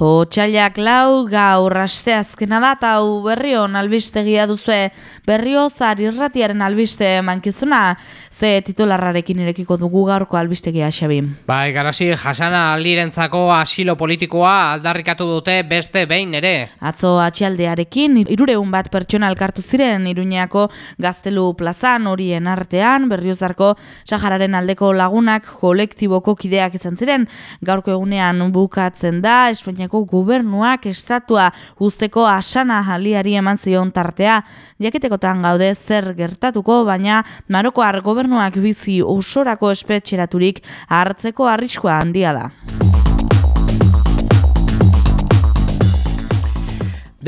Otsailak lau gaur aste azkena da eta hau berrion albistegia duzue berriozar irratiaren albiste mankizuna ze titularrarekin irekiko dugu gaurko albistegia xabi. Bai, garazi jasana aldirentzako asilo politikoa aldarrikatu dute beste behin ere. Atzo atxialdearekin irureun bat pertsona elkartu ziren iruñeako gaztelu plazan horien artean berriozarko Sahararen aldeko lagunak kolektiboko kideak izan ziren gaurko egunean bukatzen da Espainiako gobernuak estatua usteko asana jaliari eman zion tartea. Jakitekotan gaude zer gertatuko, baina Marokoar gobernuak bizi osorako espetxeraturik hartzeko arriskoa handia da.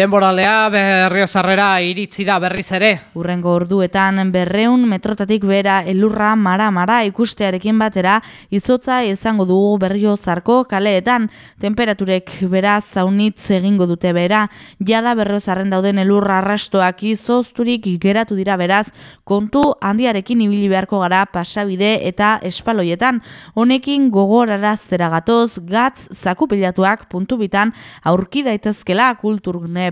Denboralea berriozarrera iritzi da berriz ere. Urrengo orduetan berreun metrotatik bera elurra mara-mara ikustearekin batera izotza izango dugu berriozarko kaleetan. Temperaturek beraz zaunitz egingo dute bera. Jada berriozarren dauden elurra arrastoak izozturik geratu dira beraz kontu handiarekin ibili beharko gara pasabide eta espaloietan. Honekin gogorara zera gatz zakupilatuak puntu bitan aurki daitezkela kulturne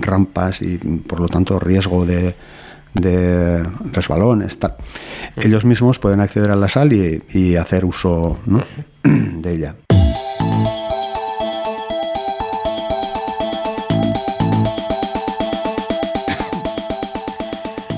rampas y por lo tanto riesgo de, de resbalones. Tal. Ellos mismos pueden acceder a la sal y, y hacer uso ¿no? de ella.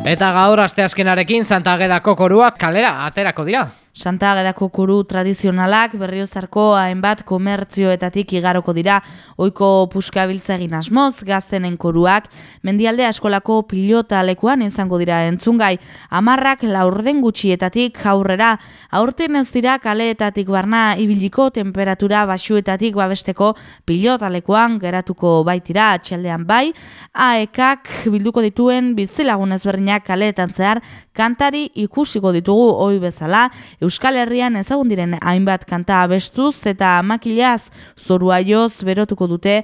Eta gaur asteazkenarekin Santa Agedako koruak kalera aterako dira. Santa Agedako kuru tradizionalak berriozarko hainbat komertzioetatik igaroko dira. Oiko puskabiltza egin asmoz, gaztenen koruak, mendialde askolako pilota lekuan izango dira entzungai. Amarrak laurden gutxietatik aurrera, aurten ez dira kaleetatik barna ibiliko temperatura basuetatik babesteko pilota lekuan geratuko baitira atxaldean bai. Aekak bilduko dituen bizilagun ezberdinak kaleetan zehar kantari ikusiko ditugu oi bezala, Euskal Herrian ezagun diren hainbat kanta abestuz eta makilaz zorua joz berotuko dute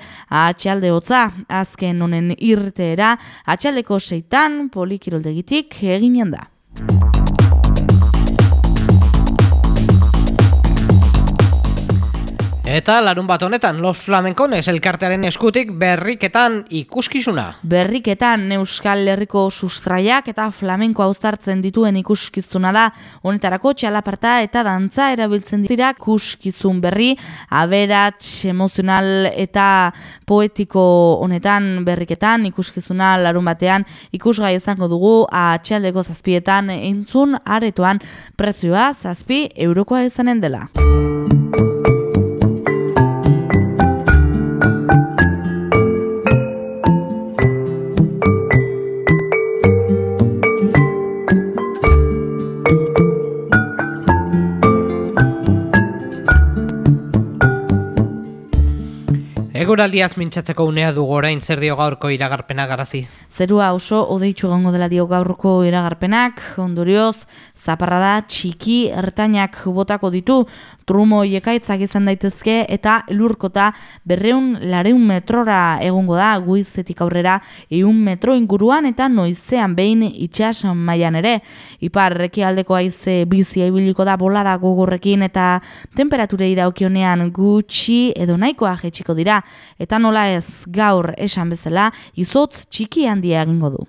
atxalde hotza. Azken honen irteera atxaldeko seitan polikiroldegitik eginen da. Eta larun bat honetan, Los Flamencones elkartearen eskutik berriketan ikuskizuna. Berriketan Euskal Herriko sustraiak eta flamenko austartzen dituen ikuskizuna da. Honetarako txalaparta eta dantza erabiltzen dira ikuskizun berri, aberats, emozional eta poetiko honetan berriketan ikuskizuna larun batean ikusgai izango dugu atxaldeko zazpietan entzun aretoan prezioa zazpi eurokoa izanen dela. Eguraldiaz mintzatzeko unea dugu orain zer dio gaurko iragarpena garazi. Zerua oso odeitzu gongo dela dio gaurko iragarpenak, ondorioz, zaparrada txiki ertainak botako ditu, trumo ekaitzak izan daitezke eta elurkota berreun lareun metrora egongo da guizetik aurrera eun metro inguruan eta noizean behin itxas mailan ere. Ipar aldeko aize bizia ibiliko da bolada gogorrekin eta temperaturei daukionean gutxi edo nahikoa jetxiko dira eta nola ez gaur esan bezala izotz txiki handia egingo du.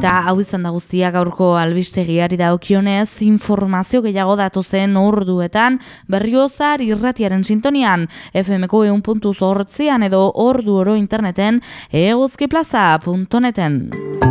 Eta hau izan da guztia gaurko albistegiari daukionez, informazio gehiago datu zen orduetan berriozar irratiaren sintonian, FMko eun puntu edo ordu oro interneten eguzkiplaza.neten.